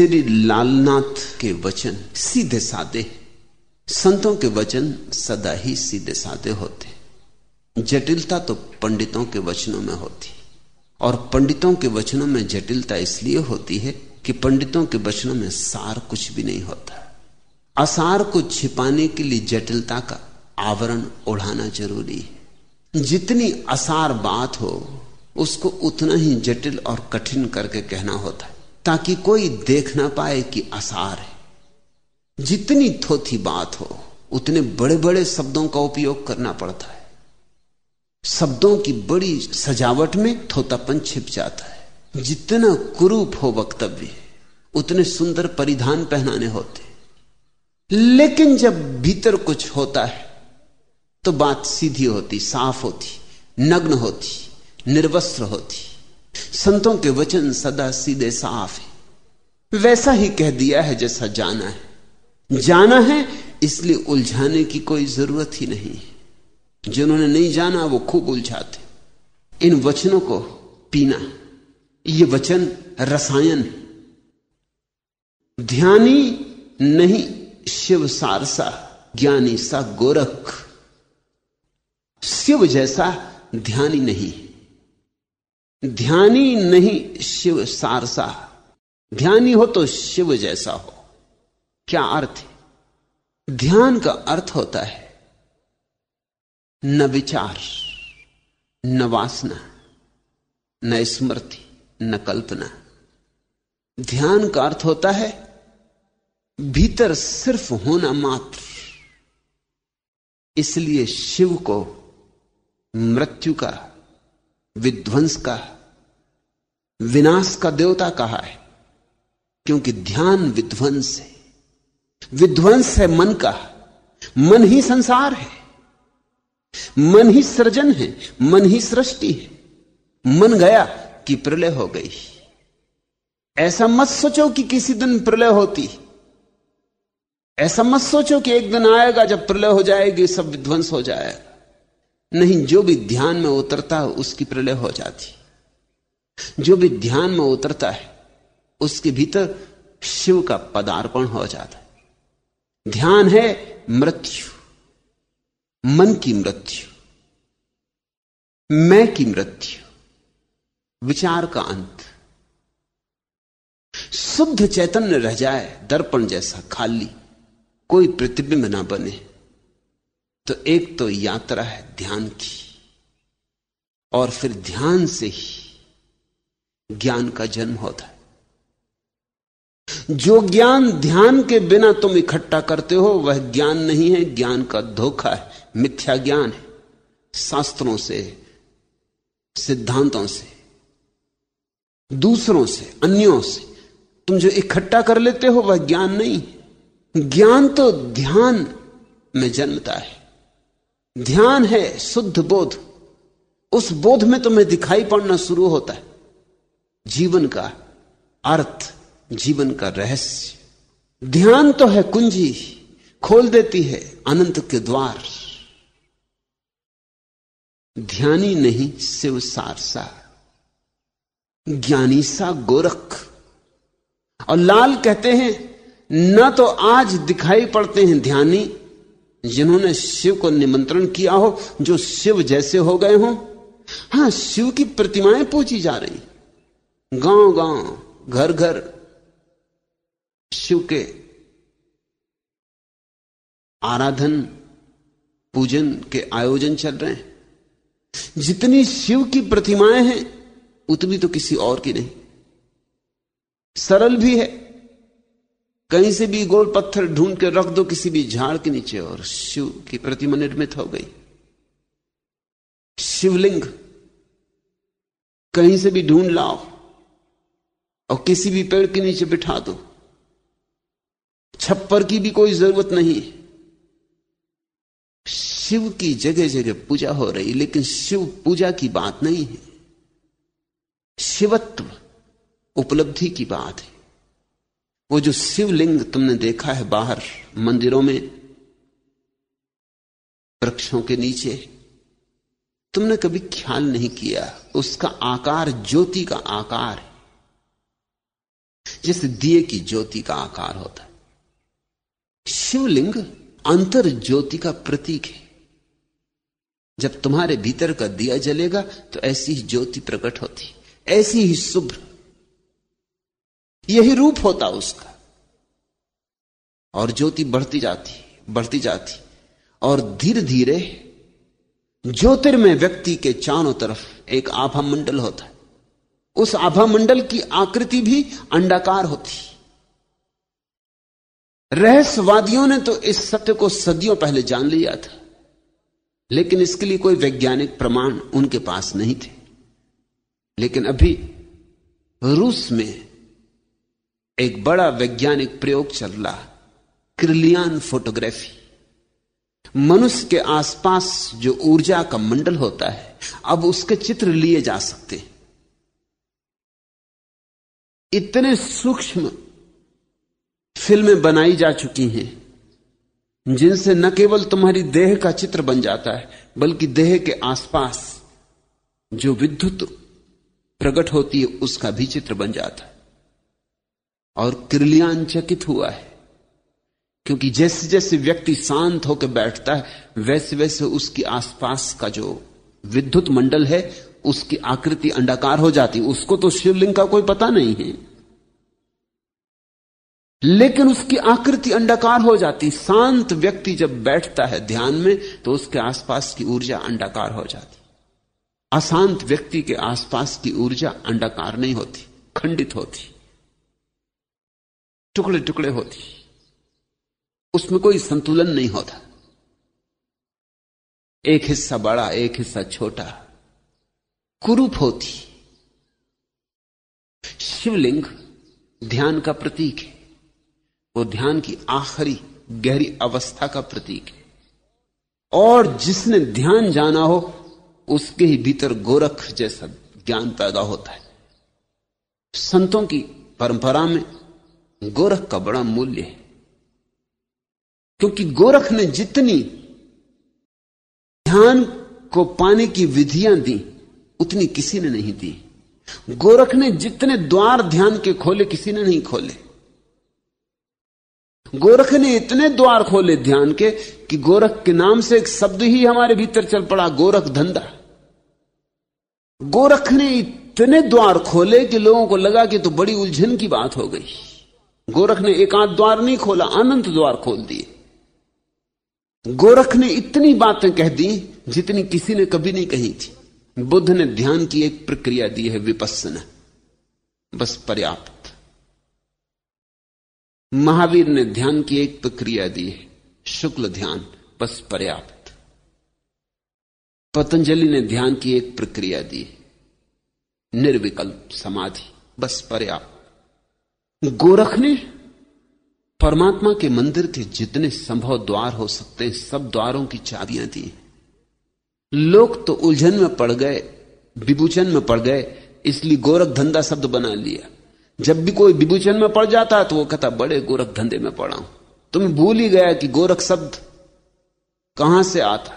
श्री लालनाथ के वचन सीधे साधे संतों के वचन सदा ही सीधे साधे होते जटिलता तो पंडितों के वचनों में होती और पंडितों के वचनों में जटिलता इसलिए होती है कि पंडितों के वचनों में सार कुछ भी नहीं होता। असार को छिपाने के लिए जटिलता का आवरण ओढ़ाना ज़रूरी है। जितनी असार बात हो, उसको उतना ही जटिल और कठिन करके कहना होता है। ताकि कोई देख ना पाए कि आसार है। जितनी थोथी बात हो, उतने बड़े बड़े शब्दों का उपयोग करना पड़ता है। शब्दों की बड़ी सजावट में थोतापन छिप जाता है। जितना कुरूप हो वक्तव्य, उतने सुंदर परिधान पहनाने होते लेकिन जब भीतर कुछ होता है तो बात सीधी होती, साफ़ होती, नग्न होती, निर्वस्त्र होती। संतों के वचन सदा सीधे साफ़ है। वैसा ही कह दिया है जैसा जाना है। जाना है, इसलिए उलझाने की कोई ज़रूरत ही नहीं है। जिन्होंने नहीं जाना, वो खूब उलझाते इन वचनों को पीना। ये वचन रसायन ध्यानी नहीं, शिव सारसा, ज्ञानी सा गोरख। शिव जैसा ध्यानी नहीं ध्यानी नहीं शिव सारसा। ध्यानी हो तो शिव जैसा हो। क्या अर्थ है? ध्यान का अर्थ होता है न विचार, न वासना, न स्मृति, न कल्पना। ध्यान का अर्थ होता है भीतर सिर्फ़ होना मात्र। इसलिए शिव को मृत्यु का विध्वंस का विनाश का देवता कहा है, क्योंकि ध्यान विध्वंस है। विध्वंस है मन का, मन ही संसार है, मन ही सृजन है, मन ही सृष्टि है। मन गया कि प्रलय हो गई। ऐसा मत सोचो कि किसी दिन प्रलय होती। ऐसा मत सोचो कि एक दिन आएगा जब प्रलय हो जाएगी, सब विध्वंस हो जाएगा। नहीं, जो भी ध्यान में उतरता है, उसकी प्रलय हो जाती जो भी ध्यान में उतरता है, उसके भीतर शिव का पदार्पण हो जाता है। ध्यान है मृत्यु, मन की मृत्यु, मैं की मृत्यु, विचार का अंत। शुद्ध चैतन्य रह जाए, दर्पण जैसा खाली, कोई प्रतिबिंब ना बने। तो एक तो यात्रा है ध्यान की। और फिर ध्यान से ही ज्ञान का जन्म होता है। जो ज्ञान ध्यान के बिना तुम इकट्ठा करते हो, वह ज्ञान नहीं है, ज्ञान का धोखा है, मिथ्या ज्ञान है। शास्त्रों से, सिद्धांतों से, दूसरों से, अन्यों से तुम जो इकट्ठा कर लेते हो, वह ज्ञान नहीं ज्ञान तो ध्यान में जन्मता है। ध्यान है, शुद्ध बोध। उस बोध में तुम्हें दिखाई पड़ना शुरू होता है। जीवन का अर्थ, जीवन का रहस्य। ध्यान तो है कुंजी, खोल देती है अनंत के द्वार। ध्यानी नहीं शिव सारसा। ज्ञानी सा गोरख। और लाल कहते हैं, न तो आज दिखाई पड़ते हैं ध्यानी जिन्होंने शिव को निमंत्रण किया हो, जो शिव जैसे हो गए हो, हाँ, शिव की प्रतिमाएँ पूछी जा रही। गाँव गाँव घर घर शिव के आराधन, पूजन के आयोजन चल रहे हैं। जितनी शिव की प्रतिमाएँ हैं, उतनी तो किसी और की नहीं। सरल भी है। कहीं से भी गोल पत्थर ढूंढ के रख दो, किसी भी झाड़ के नीचे, और शिव की प्रतिमा निर्मित हो गई। शिवलिंग, कहीं से भी ढूंढ लाओ, और किसी भी पेड़ के नीचे बिठा दो। छप्पर की भी कोई ज़रूरत नहीं। शिव की जगह जगह पूजा हो रही, लेकिन शिव पूजा की बात नहीं है। शिवत्व, उपलब्धि की बात है। वो जो शिवलिंग तुमने देखा है बाहर, मंदिरों में, वृक्षों के नीचे, तुमने कभी ख्याल नहीं किया? उसका आकार ज्योति का आकार है। जैसे दिए की ज्योति का आकार होता है। शिवलिंग अंतर ज्योति का प्रतीक है। जब तुम्हारे भीतर का दिया जलेगा तो ऐसी ही ज्योति प्रकट होती ऐसी ही शुभ्र यही रूप होता उसका। और ज्योति बढ़ती जाती बढ़ती जाती, और धीरे धीरे ज्योतिर्मय व्यक्ति के चारों तरफ़ एक आभा मंडल होता है। उस आभा मंडल की आकृति भी अंडाकार होती। रहस्यवादियों ने तो इस सत्य को सदियों पहले जान लिया था, लेकिन इसके लिए कोई वैज्ञानिक प्रमाण उनके पास नहीं थे। लेकिन अभी रूस में एक बड़ा वैज्ञानिक प्रयोग चल रहा क्रिलियान फोटोग्राफी। मनुष्य के आसपास जो ऊर्जा का मंडल होता है, अब उसके चित्र लिए जा सकते इतने सूक्ष्म फ़िल्में बनाई जा चुकी हैं, जिनसे न केवल तुम्हारी देह का चित्र बन जाता है, बल्कि देह के आसपास जो विद्युत प्रकट होती है, उसका भी चित्र बन जाता है। और किरलियान चकित हुआ है। क्योंकि जैसे जैसे व्यक्ति शांत होकर बैठता है, वैसे वैसे उसके आसपास का जो विद्युत मंडल है, उसकी आकृति अंडाकार हो जाती उसको तो शिवलिंग का कोई पता नहीं है। लेकिन उसकी आकृति अंडाकार हो जाती शांत व्यक्ति जब बैठता है ध्यान में तो उसके आसपास की ऊर्जा अंडाकार हो जाती अशांत व्यक्ति के आसपास की ऊर्जा अंडाकार नहीं होती, खंडित होती टुकड़े टुकड़े होती। उसमें कोई संतुलन नहीं होता। एक हिस्सा बड़ा, एक हिस्सा छोटा। कुरूप होती। शिवलिंग ध्यान का प्रतीक है। वो ध्यान की आखिरी गहरी अवस्था का प्रतीक है। और जिसने ध्यान जाना हो, उसके ही भीतर गोरख जैसा ज्ञान पैदा होता है। संतों की परंपरा में गोरख का बड़ा मूल्य है। क्योंकि गोरख ने जितनी ध्यान को पाने की विधियाँ दी, उतनी किसी ने नहीं दी। गोरख ने जितने द्वार ध्यान के खोले, किसी ने नहीं खोले। गोरख ने इतने द्वार खोले ध्यान के कि गोरख के नाम से एक शब्द ही हमारे भीतर चल पड़ा, गोरख धंधा। गोरख ने इतने द्वार खोले कि लोगों को लगा कि तो बड़ी उलझन की बात हो गई। गोरख ने एक आध द्वार नहीं खोला, अनंत द्वार खोल दिए। गोरख ने इतनी बातें कह दी जितनी किसी ने कभी नहीं कही थी। बुद्ध ने ध्यान की एक प्रक्रिया दी है विपස්සना बस पर्याप्त। महावीर ने ध्यान की एक प्रक्रिया दी है, शुक्ल ध्यान, बस पर्याप्त। पतंजलि ने ध्यान की एक प्रक्रिया दी निर्विकल्प समाधि, बस पर्याप्त। गोरख ने परमात्मा के मंदिर के जितने संभव द्वार हो सकते हैं, सब द्वारों की चाबियाँ दी। लोग तो उलझन में पड़ गए विभूचन में पड़ गए, इसलिए गोरख धंधा शब्द बना लिया। जब भी कोई विभूचन में पड़ जाता है तो वो कहता, बड़े गोरख धंधे में पड़ा हूँ। तुम्हें भूल ही गया कि गोरख शब्द कहाँ से आता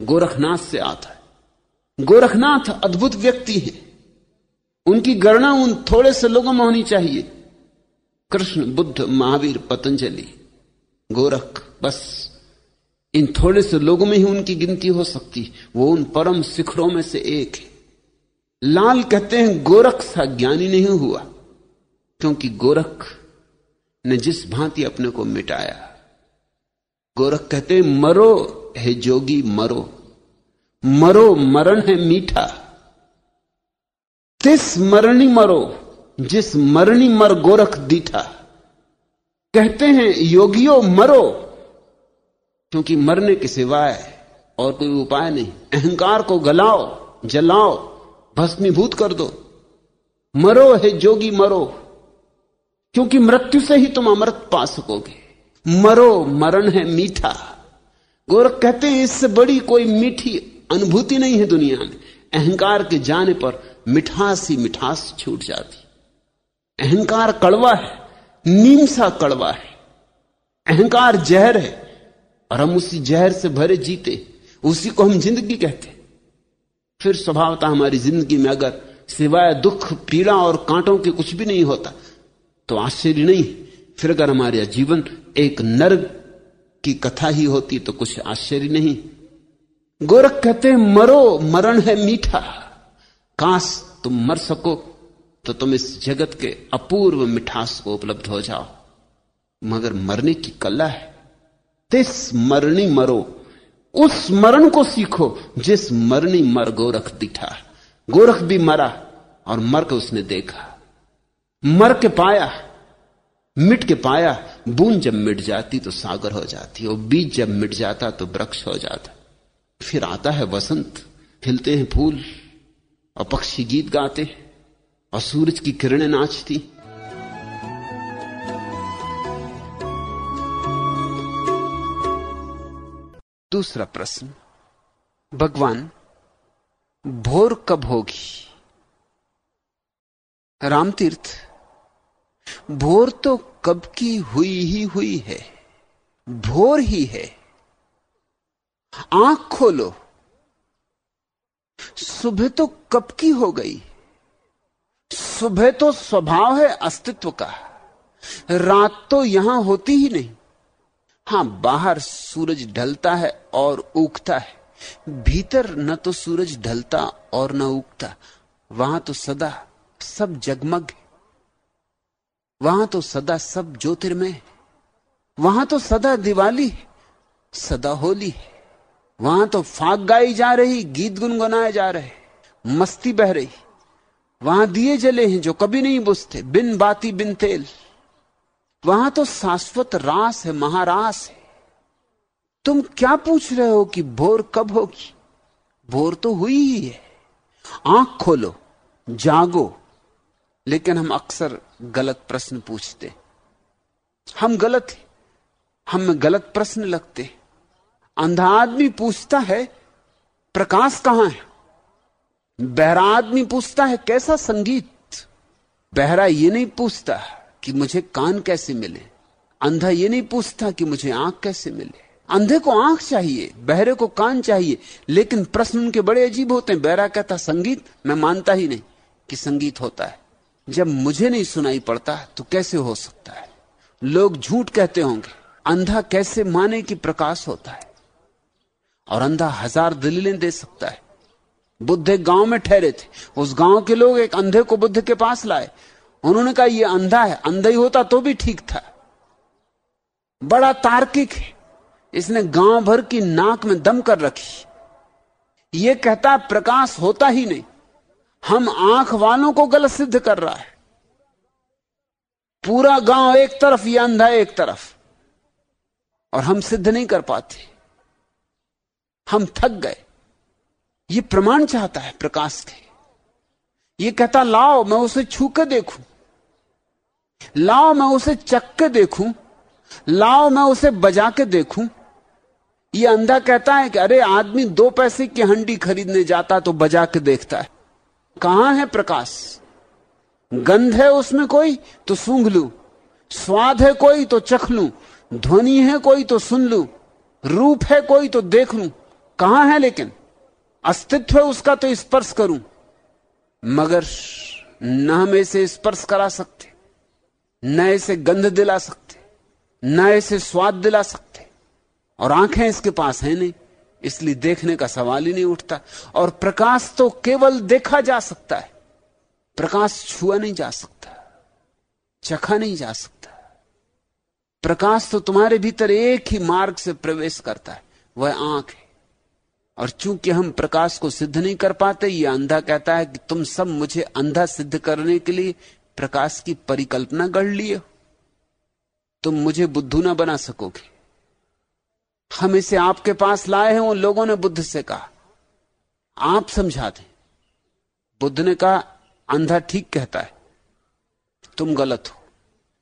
गोरखनाथ से आता है। गोरखनाथ अद्भुत व्यक्ति है। उनकी गणना उन थोड़े से लोगों में होनी चाहिए। कृष्ण, बुद्ध, महावीर, पतंजलि, गोरख, बस। इन थोड़े से लोगों में ही उनकी गिनती हो सकती। वो उन परम शिखरों में से एक है। लाल कहते हैं, गोरख सा ज्ञानी नहीं हुआ, क्योंकि गोरख ने जिस भांति अपने को मिटाया, गोरख कहते हैं, मरो है जोगी, मरो। मरो, मरण है मीठा। तिस मरणी मरो, जिस मरणी मर गोरख दीठा। कहते हैं, योगियों मरो, क्योंकि मरने के सिवाय और कोई उपाय नहीं। अहंकार को गलाओ, जलाओ, भस्मीभूत कर दो। मरो है जोगी, मरो, क्योंकि मृत्यु से ही तुम अमृत पा सकोगे। मरो, मरण है मीठा। गोरख कहते हैं, इससे बड़ी कोई मीठी अनुभूति नहीं है दुनिया में। अहंकार के जाने पर मिठास ही मिठास छूट जाती। अहंकार कड़वा है नीम सा कड़वा है। अहंकार जहर है, और हम उसी जहर से भरे जीते उसी को हम ज़िंदगी कहते फिर स्वभावता हमारी ज़िंदगी में अगर सिवाय दुख, पीड़ा और कांटों के कुछ भी नहीं होता तो आश्चर्य नहीं फिर अगर हमारे जीवन एक नर्क की कथा ही होती तो कुछ आश्चर्य नहीं। गोरख कहते हैं, मरो, मरण है मीठा। काश तुम मर सको तो तुम इस जगत के अपूर्व मिठास को उपलब्ध हो जाओ। मगर मरने की कला है। तिस मरणी मरो, उस मरण को सीखो, जिस मरणी मर गोरख दिखा गोरख भी मरा और मर के उसने देखा। मर के पाया, मिट के पाया, बूंद जब मिट जाती तो सागर हो जाती, और बीज जब मिट जाता तो वृक्ष हो जाता। फिर आता है वसंत खिलते हैं फूल। और पक्षी गीत गाते और सूरज की किरणें नाचती। दूसरा प्रश्न, भगवान भोर कब होगी? रामतीर्थ, भोर तो कब की हुई ही हुई है, भोर ही है। आँख खोलो सुबह तो कब की हो गई? सुबह तो स्वभाव है अस्तित्व का। रात तो यहाँ होती ही नहीं। हाँ, बाहर सूरज ढलता है और उगता है। भीतर न तो सूरज ढलता और न उगता। वहाँ तो सदा सब जगमग है। वहाँ तो सदा सब ज्योतिर्मय वहाँ तो सदा दिवाली सदा होली वहाँ तो फाग गाई जा रही, गीत गुनगुनाए जा रहे, मस्ती बह रही। वहाँ दिए जले हैं जो कभी नहीं बुझते, बिन बाती बिन तेल। वहाँ तो शाश्वत रास है, महारास है। तुम क्या पूछ रहे हो कि भोर कब होगी? भोर तो हुई ही है। आँख खोलो, जागो। लेकिन हम अक्सर गलत प्रश्न पूछते। हम गलत हैं। हमें गलत प्रश्न लगते अंधा आदमी पूछता है, प्रकाश कहाँ है? बहरा आदमी पूछता है, कैसा संगीत? बहरा ये नहीं पूछता कि मुझे कान कैसे मिले। अंधा ये नहीं पूछता कि मुझे आँख कैसे मिले। अंधे को आँख चाहिए, बहरे को कान चाहिए, लेकिन प्रश्न उनके बड़े अजीब होते हैं। बहरा कहता, संगीत? मैं मानता ही नहीं कि संगीत होता है। जब मुझे नहीं सुनाई पड़ता तो कैसे हो सकता है? लोग झूठ कहते होंगे। अंधा कैसे माने कि प्रकाश होता है? और अंधा हज़ार दलीलें दे सकता है। बुद्ध एक गाँव में ठहरे थे। उस गाँव के लोग एक अंधे को बुद्ध के पास लाए। उन्होंने कहा यह अंधा है, अंधा ही होता तो भी ठीक था। बड़ा तार्किक है। इसने गाँव भर की नाक में दम कर रखी। यह कहता, प्रकाश होता ही नहीं। हम आँख वालों को गलत सिद्ध कर रहा है। पूरा गाँव एक तरफ़, या अंधा एक तरफ़। और हम सिद्ध नहीं कर पाते। हम थक गए। ये प्रमाण चाहता है, प्रकाश के ये कहता, लाओ, मैं उसे छू के देखूँ। लाओ, मैं उसे चक के देखूँ। लाओ, मैं उसे बजा के देखूँ। ये अंधा कहता है कि, अरे, आदमी दो पैसे की हंडी खरीदने जाता तो बजा के देखता है। कहाँ है प्रकाश? गंध है उसमें कोई? तो सूंघ लू। स्वाद है कोई? तो चख लू। ध्वनि है कोई? तो सुन लू। रूप है कोई? तो देख लू। कहाँ है लेकिन? अस्तित्व है उसका तो स्पर्श करूँ। मगर न हम इसे स्पर्श करा सकते, न इसे गंध दिला सकते, न इसे स्वाद दिला सकते। और आँखें इसके पास है नहीं, इसलिए देखने का सवाल ही नहीं उठता। और प्रकाश तो केवल देखा जा सकता है, प्रकाश छुआ नहीं जा सकता, चखा नहीं जा सकता। प्रकाश तो तुम्हारे भीतर एक ही मार्ग से प्रवेश करता है, वह आँख है। और चूँकि हम प्रकाश को सिद्ध नहीं कर पाते, ये अंधा कहता है कि तुम सब मुझे अंधा सिद्ध करने के लिए प्रकाश की परिकल्पना गढ़ लिए तुम मुझे बुद्धू ना बना सकोगे। हम इसे आपके पास लाए हैं, उन लोगों ने बुद्ध से कहा। आप समझा दें। बुद्ध ने कहा, अंधा ठीक कहता है। तुम गलत हो।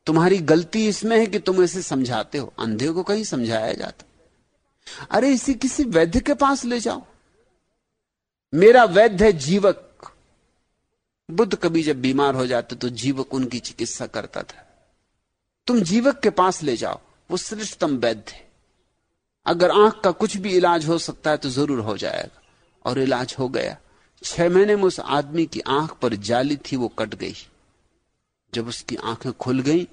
तुम्हारी गलती इसमें है कि तुम इसे समझाते हो। अंधे को कहीं समझाया जाता। अरे इसे किसी वैद्य के पास ले जाओ। मेरा वैद्य है जीवक। बुद्ध कभी जब बीमार हो जाते तो जीवक उनकी चिकित्सा करता था। तुम जीवक के पास ले जाओ, वो श्रेष्ठतम वैद्य है। अगर आँख का कुछ भी इलाज हो सकता है तो ज़रूर हो जाएगा। और इलाज हो गया। छह महीने में उस आदमी की आँख पर जाली थी, वो कट गई। जब उसकी आँखें खुल गई,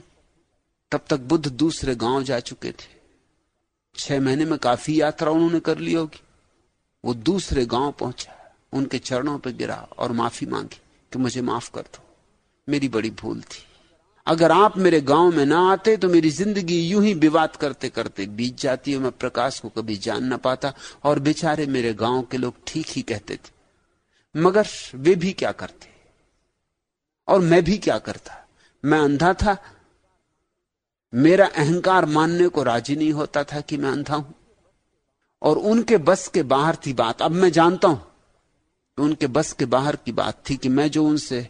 तब तक बुद्ध दूसरे गाँव जा चुके थे। छह महीने में काफ़ी यात्रा उन्होंने कर ली होगी। वो दूसरे गाँव पहुँचा, उनके चरणों पर गिरा और माफ़ी मांगी कि मुझे माफ़ कर दो। मेरी बड़ी भूल थी। अगर आप मेरे गाँव में ना आते तो मेरी ज़िंदगी यूँ ही विवाद करते करते बीत जाती है मैं प्रकाश को कभी जान ना पाता और बेचारे मेरे गाँव के लोग ठीक ही कहते थे। मगर वे भी क्या करते? और मैं भी क्या करता? मैं अंधा था मेरा अहंकार मानने को राज़ी नहीं होता था कि मैं अंधा हूँ। और उनके बस के बाहर थी बात। अब मैं जानता हूँ उनके बस के बाहर की बात थी कि मैं जो उनसे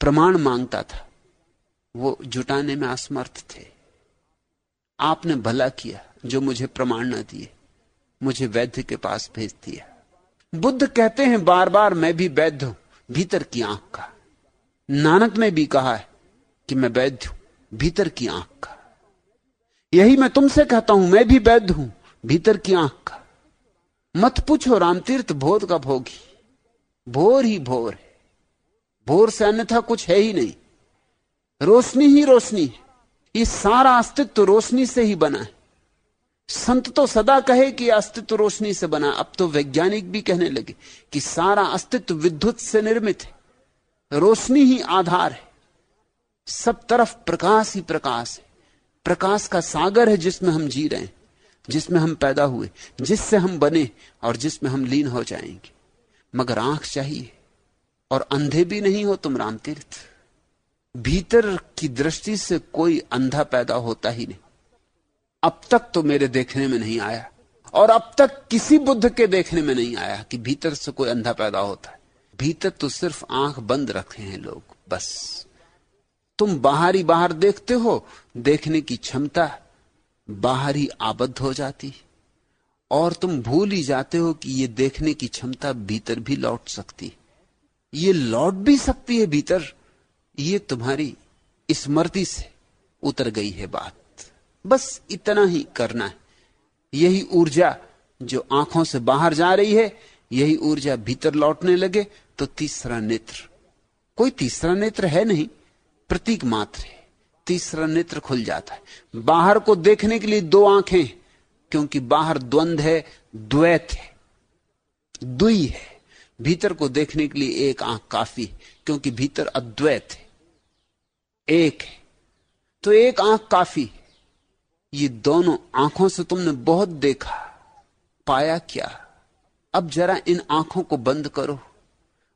प्रमाण माँगता था, वो जुटाने में असमर्थ थे। आपने भला किया जो मुझे प्रमाण न दिए, मुझे वैद्य के पास भेज दिया। बुद्ध कहते हैं बार बार मैं भी वैद्य हूँ, भीतर की आँख का। नानक ने भी कहा है कि मैं वैद्य हूँ, भीतर की आँख का। यही मैं तुमसे कहता हूँ, मैं भी वैध हूँ, भीतर की आँख का। मत पूछो, रामतीर्थ भोर का भोगी। भोर ही भोर है। भोर से अन्यथा कुछ है ही नहीं। रोशनी ही रोशनी ये सारा अस्तित्व रोशनी से ही बना है। संत तो सदा कहे कि अस्तित्व रोशनी से बना अब तो वैज्ञानिक भी कहने लगे कि सारा अस्तित्व विद्युत से निर्मित है। रोशनी ही आधार है। सब तरफ़ प्रकाश ही प्रकाश है। प्रकाश का सागर है जिसमें हम जी रहे हैं, जिसमें हम पैदा हुए, जिससे हम बने और जिसमें हम लीन हो जाएँगे। मगर आँख चाहिए और अंधे भी नहीं हो तुम रामतीर्थ। भीतर की दृष्टि से कोई अंधा पैदा होता ही नहीं। अब तक तो मेरे देखने में नहीं आया और अब तक किसी बुद्ध के देखने में नहीं आया कि भीतर से कोई अंधा पैदा होता है। भीतर तो सिर्फ़ आँख बंद रखे हैं लोग, बस। तुम बाहरी बाहर देखते हो, देखने की क्षमता बाहर आबद्ध हो जाती और तुम भूल ही जाते हो कि ये देखने की क्षमता भीतर भी लौट सकती ये लौट भी सकती है भीतर। ये तुम्हारी स्मृति से उतर गई है बात। बस इतना ही करना है। यही ऊर्जा जो आँखों से बाहर जा रही है, यही ऊर्जा भीतर लौटने लगे तो तीसरा नेत्र। कोई तीसरा नेत्र है नहीं। प्रतीक मात्र है। तीसरा नेत्र खुल जाता है। बाहर को देखने के लिए दो आँखें क्योंकि बाहर द्वंद है, द्वैत है, दुई है। भीतर को देखने के लिए एक आँख काफ़ी है, क्योंकि भीतर अद्वैत है। एक है। तो एक आँख काफ़ी है। ये दोनों आँखों से तुमने बहुत देखा। पाया क्या? अब जरा इन आँखों को बंद करो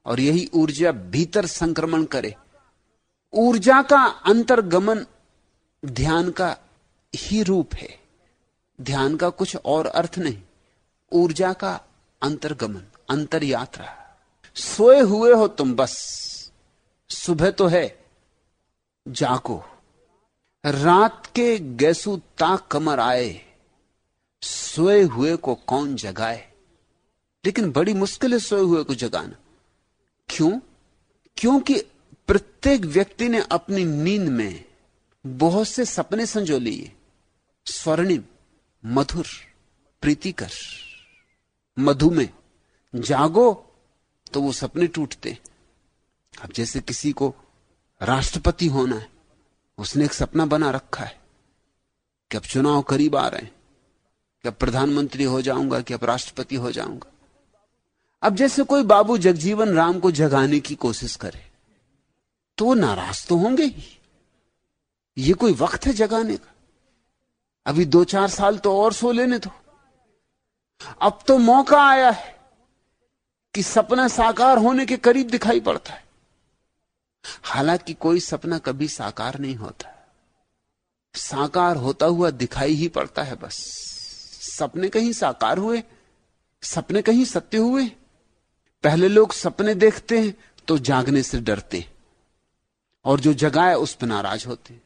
और यही ऊर्जा भीतर संक्रमण करे। ऊर्जा का अंतर्गमन ध्यान का ही रूप है। ध्यान का कुछ और अर्थ नहीं। ऊर्जा का अंतर्गमन अंतर यात्रा सोए हुए हो तुम बस। सुबह तो है। जाको रात के गैसू ताक कमर आए। सोए हुए को कौन जगाए? लेकिन बड़ी मुश्किल है सोए हुए को जगाना। क्यों? क्योंकि प्रत्येक व्यक्ति ने अपनी नींद में बहुत से सपने संजो लिए स्वर्णिम, मधुर, प्रीतिकर। मधु में जागो तो वो सपने टूटते। अब जैसे किसी को राष्ट्रपति होना है, उसने एक सपना बना रखा है कि अब चुनाव करीब आ रहे हैं, कि अब प्रधानमंत्री हो जाऊँगा, कि अब राष्ट्रपति हो जाऊँगा। अब जैसे कोई बाबू जगजीवन राम को जगाने की कोशिश करे तो वो नाराज़ तो होंगे ही। ये कोई वक्त है जगाने का। अभी दो चार साल तो और सो लेने दो। अब तो मौका आया है कि सपना साकार होने के करीब दिखाई पड़ता है। हालाँकि कोई सपना कभी साकार नहीं होता। साकार होता हुआ दिखाई ही पड़ता है बस। सपने कहीं साकार हुए, सपने कहीं सत्य हुए। पहले लोग सपने देखते हैं तो जागने से डरते हैं। और जो जगाए उस पर नाराज़ होते।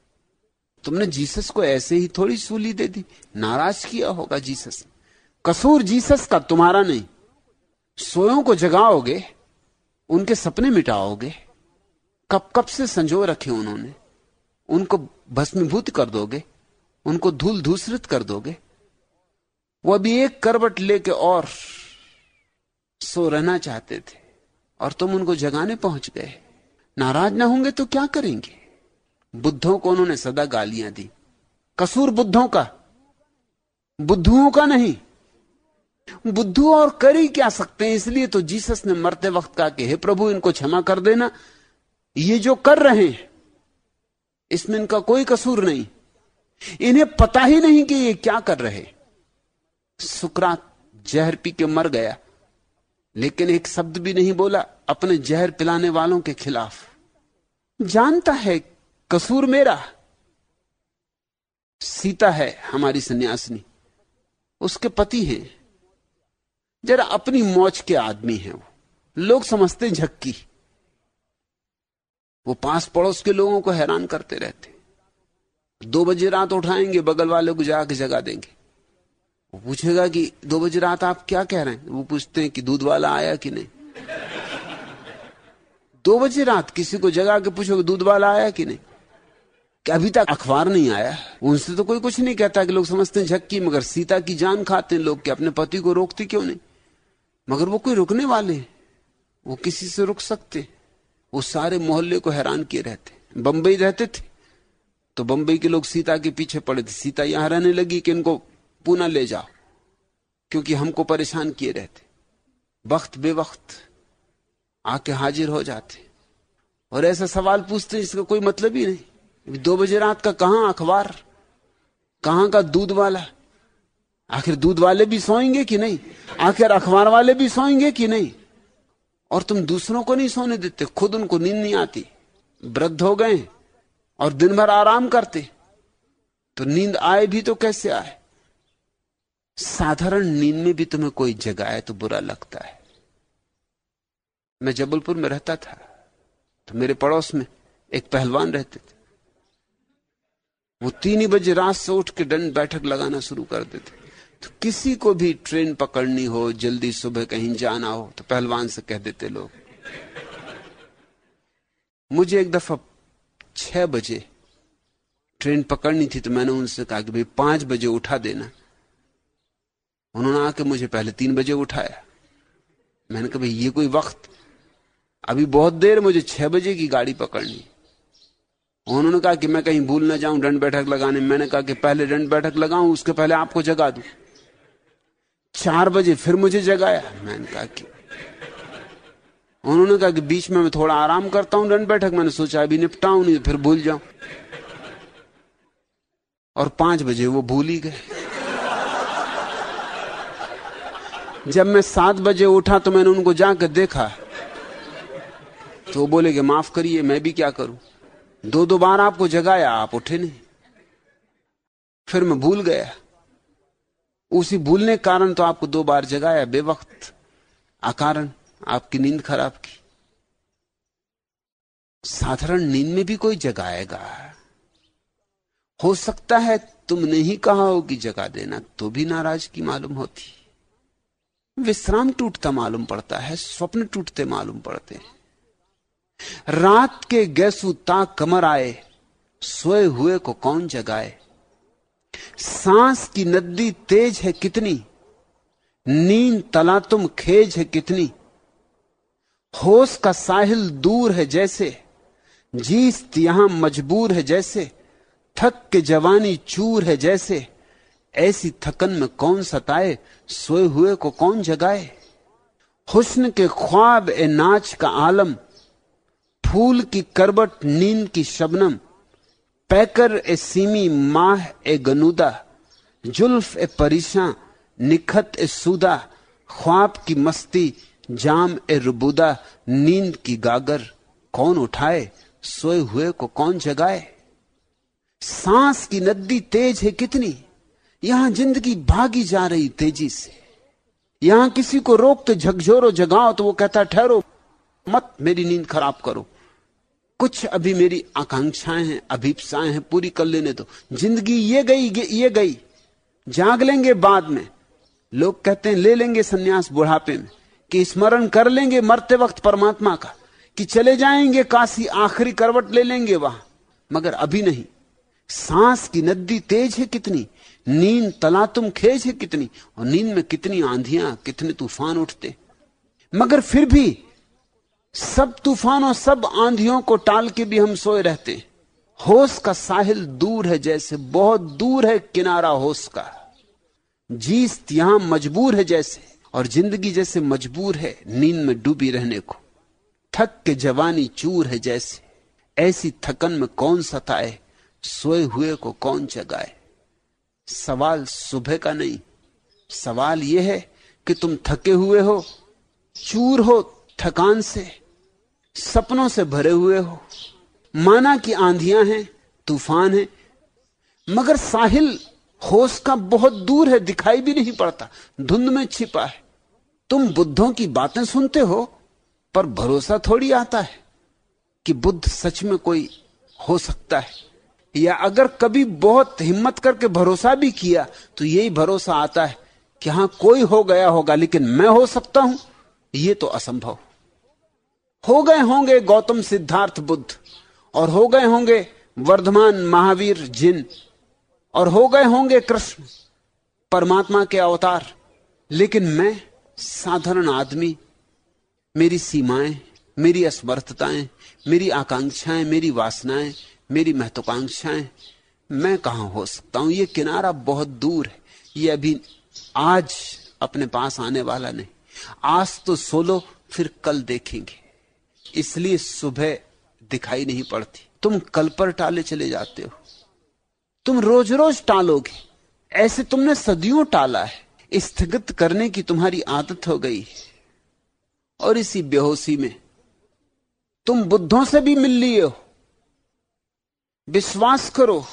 तुमने जीसस को ऐसे ही थोड़ी सूली दे दी। नाराज़ किया होगा जीसस। कसूर जीसस का तुम्हारा नहीं। सोयों को जगाओगे, उनके सपने मिटाओगे। कब कब से संजो रखे उन्होंने। उनको भस्मीभूत कर दोगे। उनको धूल धूसरित कर दोगे। वो अभी एक करवट लेके और सो रहना चाहते थे और तुम उनको जगाने पहुँच गए। नाराज़ ना होंगे तो क्या करेंगे? बुद्धों को उन्होंने सदा गालियाँ दी। कसूर बुद्धों का। बुद्धुओं का नहीं। बुद्धू और कर ही क्या सकते हैं? इसलिए तो जीसस ने मरते वक्त कहा कि, हे प्रभु, इनको क्षमा कर देना। ये जो कर रहे हैं, इसमें इनका कोई कसूर नहीं। इन्हें पता ही नहीं कि ये क्या कर रहे सुकरात जहर पी के मर गया। लेकिन एक शब्द भी नहीं बोला अपने जहर पिलाने वालों के खिलाफ। जानता है कसूर मेरा। सीता है हमारी सन्यासिनी। उसके पति हैं। जरा अपनी मौज के आदमी हैं वो। लोग समझते झक्की। वो पास पड़ोस के लोगों को हैरान करते रहते। दो बजे रात उठाएँगे, बगल वाले को जाके जगा देंगे। वो पूछेगा कि दो बजे रात आप क्या कह रहे हैं? वो पूछते हैं कि दूध वाला आया कि नहीं? दो बजे रात किसी को जगा के पूछोगे, दूध वाला आया कि नहीं? कि अभी तक अखबार नहीं आया? उनसे तो कोई कुछ नहीं कहता कि लोग समझते हैं झक्की, मगर सीता की जान खाते हैं लोग कि अपने पति को रोकती क्यों नहीं? मगर वो कोई रुकने वाले वो किसी से रुक सकते वो सारे मोहल्ले को हैरान किए रहते बंबई रहते थे। तो बंबई के लोग सीता के पीछे पड़े थे। सीता यहाँ रहने लगी कि इनको पुनः ले जाओ, क्योंकि हमको परेशान किए रहते। वक्त बेवक्त आके हाजिर हो जाते। और ऐसा सवाल पूछते इसका कोई मतलब ही नहीं। दो बजे रात का कहाँ अखबार? कहाँ का दूध वाला आखिर दूध वाले भी सोएँगे कि नहीं? आखिर अखबार वाले भी सोएँगे कि नहीं? और तुम दूसरों को नहीं सोने देते, खुद उनको नींद नहीं आती। वृद्ध हो गए और दिन भर आराम करते। तो नींद आए भी तो कैसे आए? साधारण नींद में भी तुम्हें कोई जगाए तो बुरा लगता है। मैं जबलपुर में रहता था तो मेरे पड़ोस में एक पहलवान रहते थे। वो तीन ही बजे रात से उठ के दंड बैठक लगाना शुरू कर देते। तो किसी को भी ट्रेन पकड़नी हो, जल्दी सुबह कहीं जाना हो तो पहलवान से कह देते लोग, मुझे एक दफ़ा छह बजे ट्रेन पकड़नी थी तो मैंने उनसे कहा कि भाई पाँच बजे उठा देना। उन्होंने आके मुझे पहले तीन बजे उठाया। मैंने कहा, भाई, ये कोई वक्त? अभी बहुत देर मुझे छह बजे की गाड़ी पकड़नी। उन्होंने कहा कि मैं कहीं भूल ना जाऊँ, दंड बैठक लगाने। मैंने कहा कि पहले दंड बैठक लगाऊँ, उसके पहले आपको जगा दू। चार बजे फिर मुझे जगाया। मैंने कहा कि उन्होंने कहा कि बीच में मैं थोड़ा आराम करता हूँ दंड बैठक। मैंने सोचा, अभी निपटाऊं नहीं फिर भूल जाऊँ। और पाँच बजे वो भूल ही गए। जब मैं सात बजे उठा तो मैंने उनको जाकर देखा। तो बोले कि माफ़ करिए, मैं भी क्या करूँ? दो दो बार आपको जगाया, आप उठे नहीं। फिर मैं भूल गया। उसी भूलने कारण तो आपको दो बार जगाया, बेवक्त। अकारण, आपकी नींद खराब की। साधारण नींद में भी कोई जगाएगा। हो सकता है तुमने ही कहा हो कि जगा देना तो भी नाराज़ की मालूम होती। विश्राम टूटता मालूम पड़ता है, स्वप्न टूटते मालूम पड़ते हैं। रात के गैसू ता कमर आए, सोए हुए को कौन जगाए? सांस की नदी तेज है कितनी? नींद तला तुम खेज है कितनी? होश का साहिल दूर है जैसे, जीस्त यहाँ मजबूर है जैसे, थक के जवानी चूर है जैसे। ऐसी थकन में कौन सताए, सोए हुए को कौन जगाए? हुस्न के ख्वाब ए नाच का आलम, फूल की करबट नींद की शबनम, पैकर ए सीमी माह ए गनुदा, जुल्फ ए परिशा, निखत ए सुदा, ख्वाब की मस्ती, जाम ए रुबुदा, नींद की गागर, कौन उठाए, सोए हुए को कौन जगाए? सांस की नदी तेज है कितनी? यहाँ ज़िंदगी भागी जा रही तेज़ी से। यहाँ किसी को रोकते झकझोरो जगाओ तो वो कहता, ठहरो, मत मेरी नींद खराब करो। कुछ अभी मेरी आकांक्षाएँ हैं, अभिप्साएँ हैं, पूरी कर लेने दो। ज़िंदगी ये गई ये गई। जाग लेंगे बाद में। लोग कहते हैं, ले लेंगे सन्यास बुढ़ापे में। कि स्मरण कर लेंगे मरते वक्त परमात्मा का। कि चले जाएँगे काशी, आखिरी करवट ले लेंगे वहाँ। मगर अभी नहीं। सांस की नदी तेज है कितनी। नींद तला तुम खेज है कितनी, और नींद में कितनी आंधियाँ, कितने तूफ़ान उठते। मगर फिर भी सब तूफानों सब आंधियों को टाल के भी हम सोए रहते होश का साहिल दूर है, जैसे बहुत दूर है किनारा होश का। जीस्त यहाँ मजबूर है जैसे, और ज़िंदगी जैसे मजबूर है नींद में डूबी रहने को। थक के जवानी चूर है जैसे, ऐसी थकन में कौन सताए, सोए हुए को कौन जगाए। सवाल सुबह का नहीं। सवाल यह है कि तुम थके हुए हो, चूर हो, थकान से, सपनों से भरे हुए हो। माना कि आंधियाँ हैं, तूफ़ान है, मगर साहिल होश का बहुत दूर है, दिखाई भी नहीं पड़ता, धुंध में छिपा है। तुम बुद्धों की बातें सुनते हो, पर भरोसा थोड़ी आता है कि बुद्ध सच में कोई हो सकता है। या अगर कभी बहुत हिम्मत करके भरोसा भी किया तो यही भरोसा आता है कि हाँ, कोई हो गया होगा, लेकिन मैं हो सकता हूँ। यह तो असंभव। हो गए होंगे गौतम सिद्धार्थ बुद्ध, और हो गए होंगे वर्धमान महावीर जिन, और हो गए होंगे कृष्ण, परमात्मा के अवतार। लेकिन मैं साधारण आदमी, मेरी सीमाएँ, मेरी असमर्थताएँ मेरी आकांक्षाएँ, मेरी वासनाएँ मेरी महत्वाकांक्षाएँ मैं कहा हो सकता हूँ? यह किनारा बहुत दूर है। ये अभी आज अपने पास आने वाला नहीं। आज तो सोलो, फिर कल देखेंगे। इसलिए सुबह दिखाई नहीं पड़ती। तुम कल पर टाले चले जाते हो। तुम रोज रोज टालोगे। ऐसे तुमने सदियों टाला है। स्थगित करने की तुम्हारी आदत हो गई और इसी बेहोशी में तुम बुद्धों से भी मिल लिए हो। विश्वास करो।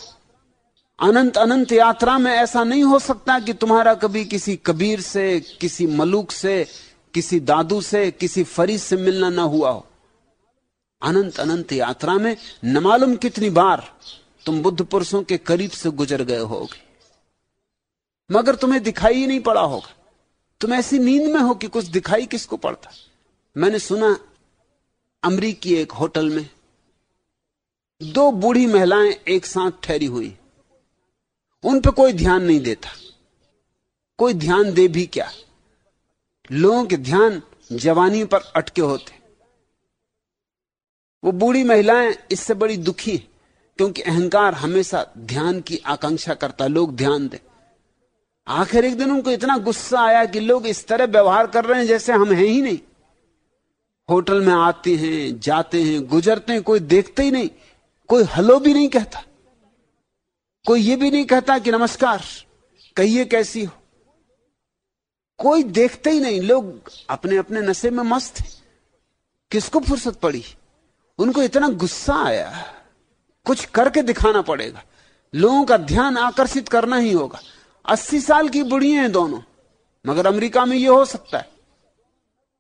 अनंत अनंत यात्रा में ऐसा नहीं हो सकता कि तुम्हारा कभी किसी कबीर से, किसी मलूक से, किसी दादू से, किसी फरीद से मिलना ना हुआ हो। अनंत अनंत यात्रा में न मालूम कितनी बार तुम बुद्ध पुरुषों के करीब से गुजर गए होगे। मगर तुम्हें दिखाई ही नहीं पड़ा होगा। तुम ऐसी नींद में हो कि कुछ दिखाई किसको पड़ता? मैंने सुना अमरीकी एक होटल में दो बूढ़ी महिलाएँ एक साथ ठहरी हुई। उन पर कोई ध्यान नहीं देता। कोई ध्यान दे भी क्या? लोगों के ध्यान जवानी पर अटके होते। वो बूढ़ी महिलाएँ इससे बड़ी दुखी है, क्योंकि अहंकार हमेशा ध्यान की आकांक्षा करता। लोग ध्यान दे। आखिर एक दिन उनको इतना गुस्सा आया कि लोग इस तरह व्यवहार कर रहे हैं जैसे हम हैं ही नहीं। होटल में आते हैं, जाते हैं, गुजरते हैं, कोई देखते ही नहीं। कोई हलो भी नहीं कहता। कोई ये भी नहीं कहता कि नमस्कार, कहिए कैसी हो। कोई देखते ही नहीं। लोग अपने अपने नशे में मस्त हैं। किसको फुर्सत पड़ी? उनको इतना गुस्सा आया। कुछ करके दिखाना पड़ेगा। लोगों का ध्यान आकर्षित करना ही होगा। अस्सी साल की बुढ़िया हैं दोनों। मगर अमेरिका में यह हो सकता है।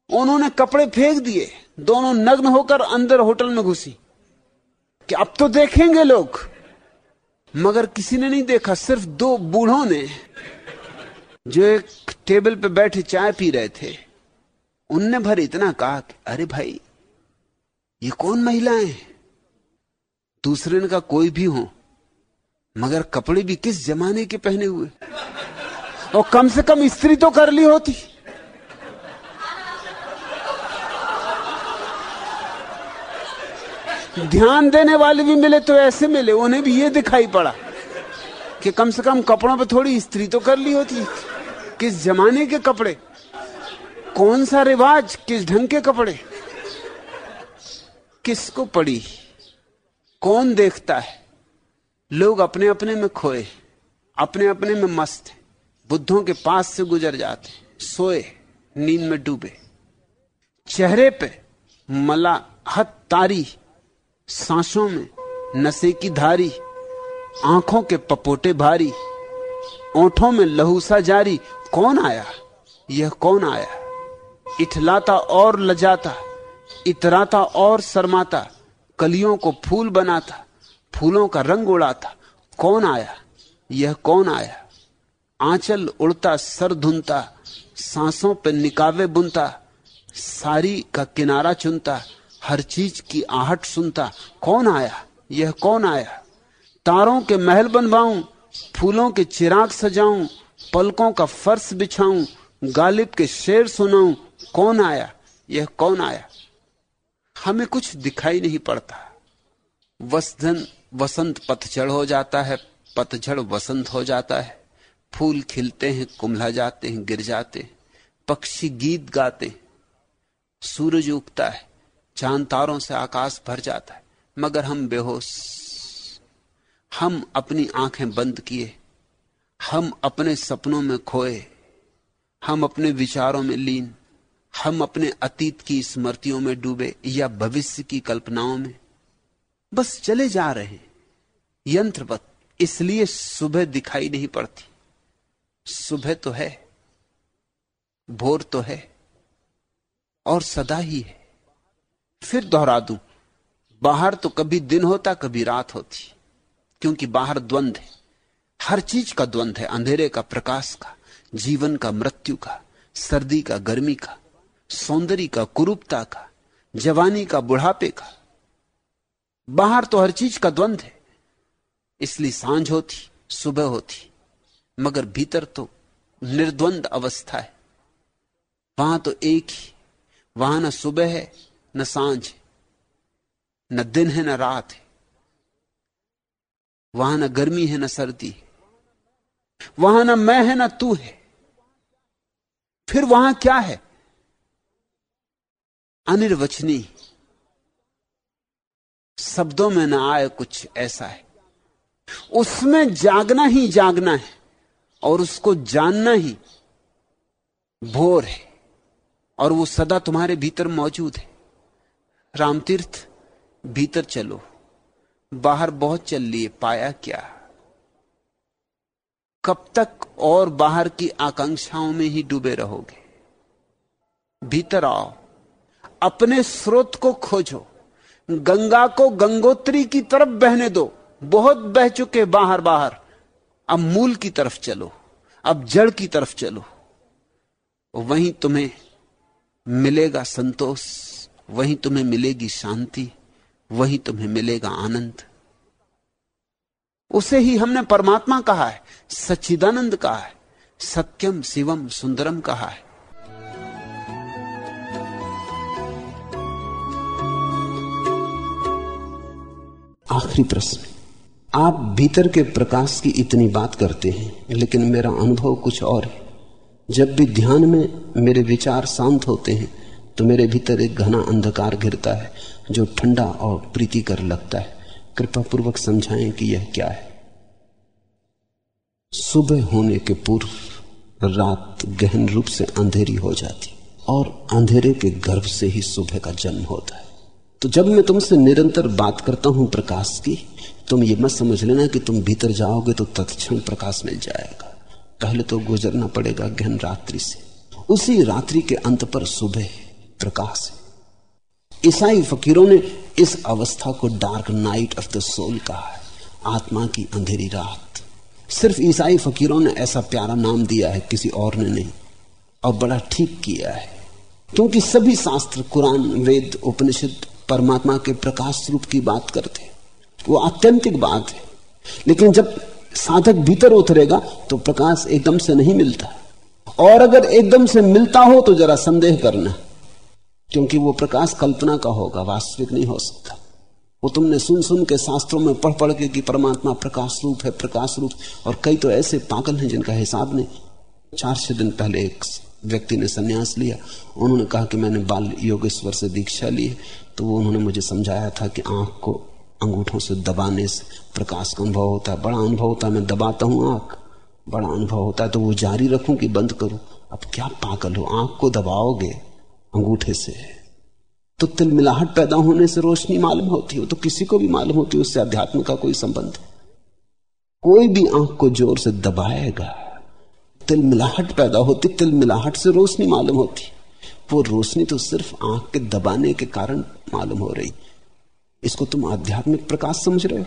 उन्होंने कपड़े फेंक दिए। दोनों नग्न होकर अंदर होटल में घुसी। कि अब तो देखेंगे लोग। मगर किसी ने नहीं देखा, सिर्फ़ दो बूढ़ों ने जो एक टेबल पे बैठे चाय पी रहे थे। उनने भर इतना कहा कि, अरे भाई, ये कौन महिलाएँ दूसरे ने कहा कोई भी हो, मगर कपड़े भी किस जमाने के पहने हुए? और कम से कम स्त्री तो कर ली होती। ध्यान देने वाले भी मिले तो ऐसे मिले, उन्हें भी ये दिखाई पड़ा कि कम से कम कपड़ों पर थोड़ी स्त्री तो कर ली होती। किस जमाने के कपड़े? कौन सा रिवाज? किस ढंग के कपड़े? किसको पड़ी? कौन देखता है? लोग अपने अपने में खोए अपने अपने में मस्त है, बुद्धों के पास से गुजर जाते सोए, नींद में डूबे। चेहरे पे मला हत तारी सांसों में नशे की धारी, आँखों के पपोटे भारी, ओंठों में लहूसा जारी, कौन आया? यह कौन आया? इठलाता और लजाता, इतराता और शर्माता, कलियों को फूल बनाता, फूलों का रंग उड़ाता, कौन आया? यह कौन आया? आंचल उड़ता, सर धुनता, सांसों पर निकावे बुनता, सारी का किनारा चुनता हर चीज़ की आहट सुनता, कौन आया? यह कौन आया? तारों के महल बनवाऊं, फूलों के चिराग सजाऊं, पलकों का फर्श बिछाऊं, गालिब के शेर सुनाऊं, कौन आया? यह कौन आया? हमें कुछ दिखाई नहीं पड़ता। वसधन वसंत पतझड़ हो जाता है, पतझड़ वसंत हो जाता है। फूल खिलते हैं कुमला जाते हैं, गिर जाते हैं। पक्षी गीत गाते हैं। सूरज उगता है चाँद तारों से आकाश भर जाता है, मगर हम बेहोश। हम अपनी आँखें बंद किए, हम अपने सपनों में खोए, हम अपने विचारों में लीन, हम अपने अतीत की स्मृतियों में डूबे या भविष्य की कल्पनाओं में। बस चले जा रहे यंत्रवत इसलिए सुबह दिखाई नहीं पड़ती। सुबह तो है, भोर तो है, और सदा ही है। फिर दोहरा दूँ। बाहर तो कभी दिन होता, कभी रात होती। क्योंकि बाहर द्वंद है। हर चीज़ का द्वंद है। अंधेरे का, प्रकाश का, जीवन का, मृत्यु का, सर्दी का, गर्मी का, सौंदर्य का, कुरूपता का, जवानी का, बुढ़ापे का। बाहर तो हर चीज़ का द्वंद है। इसलिए साँझ होती, सुबह होती, मगर भीतर तो निर्द्वंद अवस्था है। वहाँ तो एक ही, वहाँ ना सुबह है न साँझ है, न दिन है, न रात है। वहाँ न गर्मी है, न सर्दी है। वहाँ न मैं है, न तू है। फिर वहाँ क्या है? अनिर्वचनीय। शब्दों में ना आए कुछ ऐसा है। उसमें जागना ही जागना है और उसको जानना ही भोर है और वो सदा तुम्हारे भीतर मौजूद है। रामतीर्थ, भीतर चलो। बाहर बहुत चल लिए, पाया क्या? कब तक और बाहर की आकांक्षाओं में ही डूबे रहोगे? भीतर आओ, अपने स्रोत को खोजो, गंगा को गंगोत्री की तरफ़ बहने दो। बहुत बह चुके बाहर बाहर, अब मूल की तरफ़ चलो, अब जड़ की तरफ़ चलो। वहीं तुम्हें मिलेगा संतोष। वहीं तुम्हें मिलेगी शांति, वहीं तुम्हें मिलेगा आनंद। उसे ही हमने परमात्मा कहा है, सच्चिदानंद कहा है, सत्यम शिवम सुंदरम कहा है। आखिरी प्रश्न। आप भीतर के प्रकाश की इतनी बात करते हैं, लेकिन मेरा अनुभव कुछ और है। जब भी ध्यान में मेरे विचार शांत होते हैं तो मेरे भीतर एक घना अंधकार घिरता है, जो ठंडा और प्रीतिकर लगता है। कृपा पूर्वक समझाएँ कि यह क्या है। सुबह होने के पूर्व रात गहन रूप से अंधेरी हो जाती, और अंधेरे के गर्भ से ही सुबह का जन्म होता है। तो जब मैं तुमसे निरंतर बात करता हूँ प्रकाश की तुम ये मत समझ लेना कि तुम भीतर जाओगे तो तत्क्षण प्रकाश मिल जाएगा। पहले तो गुजरना पड़ेगा गहन रात्रि से। उसी रात्रि के अंत पर सुबह प्रकाश है ईसाई फकीरों ने इस अवस्था को dark night of the soul कहा है, आत्मा की अंधेरी रात। सिर्फ़ ईसाई फकीरों ने ऐसा प्यारा नाम दिया है, किसी और ने नहीं, और बड़ा ठीक किया है। क्योंकि सभी शास्त्र, कुरान, वेद, उपनिषद, परमात्मा के प्रकाश रूप की बात करते वो आत्यंतिक बात है। लेकिन जब साधक भीतर उतरेगा तो प्रकाश एकदम से नहीं मिलता। और अगर एकदम से मिलता हो तो जरा संदेह करना। क्योंकि वो प्रकाश कल्पना का होगा, वास्तविक नहीं हो सकता। वो तुमने सुन सुन के शास्त्रों में पढ़ पढ़ के कि परमात्मा प्रकाश रूप है, प्रकाश रूप, और कई तो ऐसे पागल हैं जिनका हिसाब नहीं चार छह दिन पहले एक व्यक्ति ने सन्यास लिया। उन्होंने कहा कि मैंने बाल योगेश्वर से दीक्षा ली तो वो उन्होंने मुझे समझाया था कि आँख को अंगूठों से दबाने से प्रकाश का अनुभव होता है। बड़ा अनुभव होता है, मैं दबाता हूँ आँख। बड़ा अनुभव होता है तो वो जारी रखूँ कि बंद करूँ। अब क्या पागल हो? आँख को दबाओगे? अंगूठे से। तो तिल मिलाहट पैदा होने से रोशनी मालूम होती हो तो किसी को भी मालूम होती है, उससे अध्यात्म का कोई संबंध कोई भी आँख को ज़ोर से दबाएगा तिल मिलाहट पैदा होती तिल मिलाहट से रोशनी मालूम होती। वो रोशनी तो सिर्फ़ आँख के दबाने के कारण मालूम हो रही। इसको तुम आध्यात्मिक प्रकाश समझ रहे हो।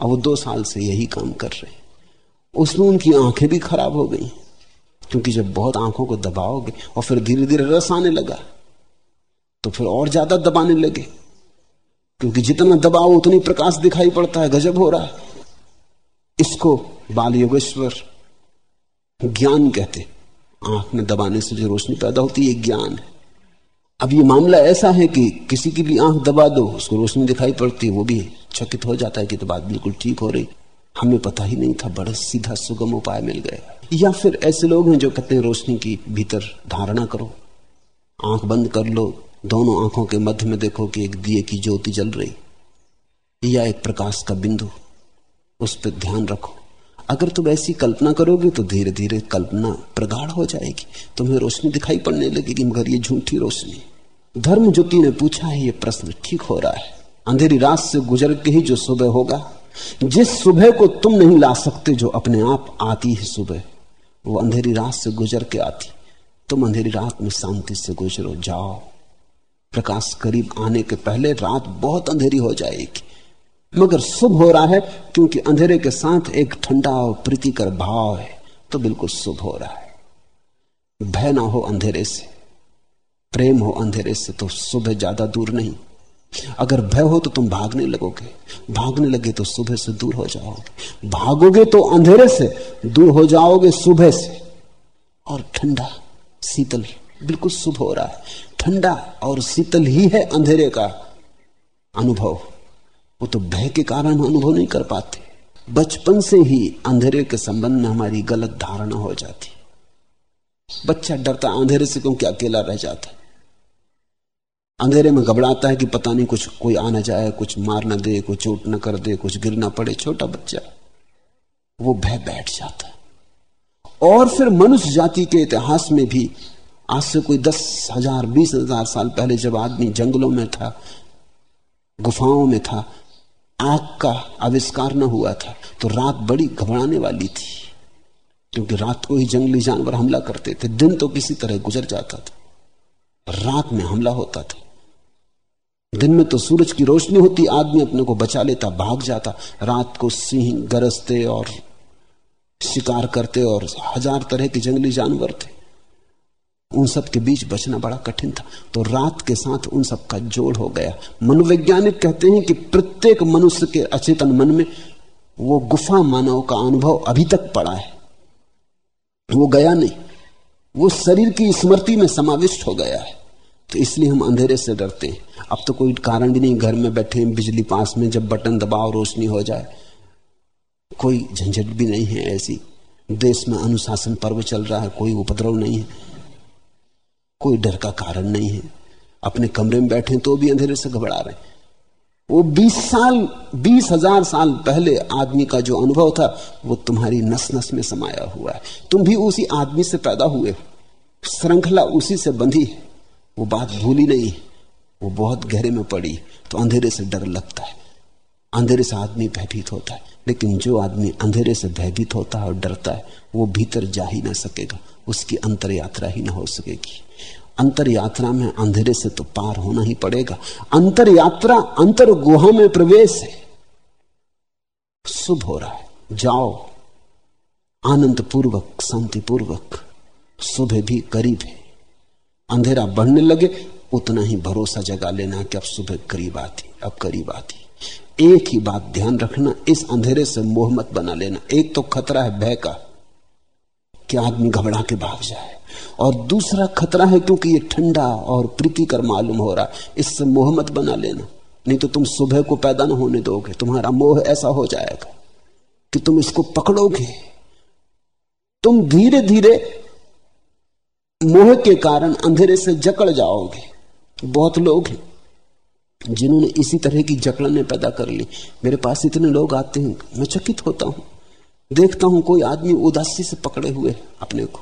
और वो दो साल से यही काम कर रहे उसमें उनकी आँखें भी खराब हो गई। क्योंकि जब बहुत आँखों को दबाओगे और फिर धीरे धीरे रस आने लगा तो फिर और ज़्यादा दबाने लगे। क्योंकि जितना दबाओ उतनी प्रकाश दिखाई पड़ता है, गजब हो रहा है। इसको बाल योगेश्वर ज्ञान कहते आँख में दबाने से जो रोशनी पैदा होती है ज्ञान है। अब ये मामला ऐसा है कि किसी की भी आँख दबा दो, उसको रोशनी दिखाई पड़ती है, वो भी चकित हो जाता है कि तो बात बिल्कुल ठीक हो रही। हमें पता ही नहीं था, बड़ा सीधा सुगम उपाय मिल गया। या फिर ऐसे लोग हैं जो कहते हैं, रोशनी की भीतर धारणा करो। आँख बंद कर लो, दोनों आँखों के मध्य में देखो कि एक दिए की ज्योति जल रही। या एक प्रकाश का बिंदु, उस पर ध्यान रखो। अगर तुम ऐसी कल्पना करोगे तो धीरे धीरे कल्पना प्रगाढ़ हो जाएगी। तुम्हें रोशनी दिखाई पड़ने लगेगी, मगर ये झूठी रोशनी। धर्म ज्योति ने पूछा है, ये प्रश्न ठीक हो रहा है। अंधेरी रात से गुजर के ही जो सुबह होगा जिस सुबह को तुम नहीं ला सकते जो अपने आप आती है सुबह, वो अंधेरी रात से गुजर के आती। तुम अंधेरी रात में शांति से गुजरो, जाओ। प्रकाश करीब आने के पहले रात बहुत अंधेरी हो जाएगी। मगर शुभ हो रहा है क्योंकि अंधेरे के साथ एक ठंडा और प्रीतिकर भाव है तो बिल्कुल शुभ हो रहा है। भय ना हो अंधेरे से। प्रेम हो अंधेरे से तो सुबह ज़्यादा दूर नहीं। अगर भय हो तो तुम भागने लगोगे। भागने लगे तो सुबह से दूर हो जाओगे। भागोगे तो अंधेरे से दूर हो जाओगे सुबह से। और ठंडा, शीतल, बिल्कुल शुभ हो रहा है। ठंडा और शीतल ही है अंधेरे का अनुभव। वो तो भय के कारण अनुभव नहीं कर पाते। बचपन से ही अंधेरे के संबंध में हमारी गलत धारणा हो जाती। बच्चा डरता, अंधेरे से क्योंकि अकेला रह जाता? अंधेरे में घबराता है कि पता नहीं कुछ, कोई आ ना जाए, कुछ मार ना दे कुछ चोट ना कर दे, कुछ गिर ना पड़े, छोटा बच्चा। वो भय बैठ जाता है। और फिर मनुष्य जाति के इतिहास में भी, आज से कोई दस हज़ार, बीस हज़ार साल पहले जब आदमी जंगलों में था, गुफाओं में था, आग का आविष्कार न हुआ था तो रात बड़ी घबराने वाली थी। क्योंकि रात को ही जंगली जानवर हमला करते थे, दिन तो किसी तरह गुजर जाता था। रात में हमला होता था। दिन में तो सूरज की रोशनी होती, आदमी अपने को बचा लेता, भाग जाता। रात को सिंह गरजते और शिकार करते और हज़ार तरह के जंगली जानवर थे। उन सब के बीच बचना बड़ा कठिन था। तो रात के साथ उन सब का जोड़ हो गया। मनोवैज्ञानिक कहते हैं कि प्रत्येक मनुष्य के अचेतन मन में वो गुफा मानव का अनुभव अभी तक पड़ा है। वो गया नहीं। वो शरीर की स्मृति में समाविष्ट हो गया है। तो इसलिए हम अंधेरे से डरते हैं। अब तो कोई कारण भी नहीं, घर में बैठे हैं, बिजली पास में जब बटन दबाओ, रोशनी हो जाए। कोई झंझट भी नहीं है ऐसी। देश में अनुशासन पर्व चल रहा है, कोई उपद्रव नहीं है। कोई डर का कारण नहीं है। अपने कमरे में बैठे तो भी अंधेरे से घबरा रहे वो बीस साल, बीस हज़ार साल पहले आदमी का जो अनुभव था, वो तुम्हारी नस नस में समाया हुआ है। तुम भी उसी आदमी से पैदा हुए श्रृंखला उसी से बंधी है। वो बात भूली नहीं, वो बहुत गहरे में पड़ी तो अंधेरे से डर लगता है। अंधेरे से आदमी भयभीत होता है, लेकिन जो आदमी अंधेरे से भयभीत होता है और डरता है, वो भीतर जा ही ना सकेगा, उसकी अंतर यात्रा ही ना हो सकेगी। अंतर यात्रा में अंधेरे से तो पार होना ही पड़ेगा। अंतर यात्रा अंतर गुहा में प्रवेश है। शुभ हो रहा है, जाओ। आनंद पूर्वक शांति पूर्वक सुबह भी करीब है। अंधेरा बढ़ने लगे, उतना ही भरोसा जगा लेना कि अब सुबह करीब आती, अब करीब आती। एक ही बात ध्यान रखना, इस अंधेरे से मोह बना लेना। एक तो खतरा है भय का, कि आदमी घबरा के भाग जाए। और दूसरा खतरा है क्योंकि ये ठंडा और प्रीतिकर मालूम हो रहा, इससे मोह बना लेना। नहीं तो तुम सुबह को पैदा न होने दोगे, तुम्हारा मोह ऐसा हो जाएगा कि तुम इसको पकड़ोगे। तुम धीरे धीरे मोह के कारण अंधेरे से जकड़ जाओगे। बहुत लोग हैं जिन्होंने इसी तरह की जकड़ने पैदा कर ली। मेरे पास इतने लोग आते हैं, मैं चकित होता हूँ। देखता हूँ कोई आदमी उदासी से पकड़े हुए अपने को,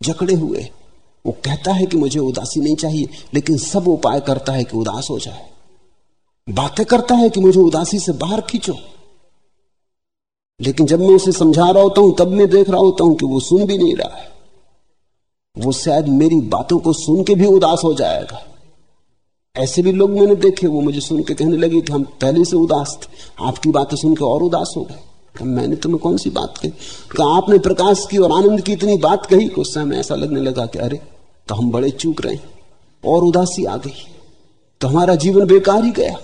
जकड़े हुए वो कहता है कि मुझे उदासी नहीं चाहिए, लेकिन सब उपाय करता है कि उदास हो जाए। बातें करता है कि मुझे उदासी से बाहर खींचो। लेकिन जब मैं उसे समझा रहा होता हूँ, तब मैं देख रहा होता हूँ कि वो सुन भी नहीं रहा है। वो शायद मेरी बातों को सुन के भी उदास हो जाएगा। ऐसे भी लोग मैंने देखे, वो मुझे सुन के कहने लगे कि हम पहले से उदास थे, आपकी बातें सुन के और उदास हो गए। मैंने तुम्हें कौन सी बात कही? कहा, आपने प्रकाश की और आनंद की इतनी बात कही कि उस समय ऐसा लगने लगा कि अरे तो हम बड़े चूक रहे हैं और उदासी आ गई। तो हमारा जीवन बेकार ही गया।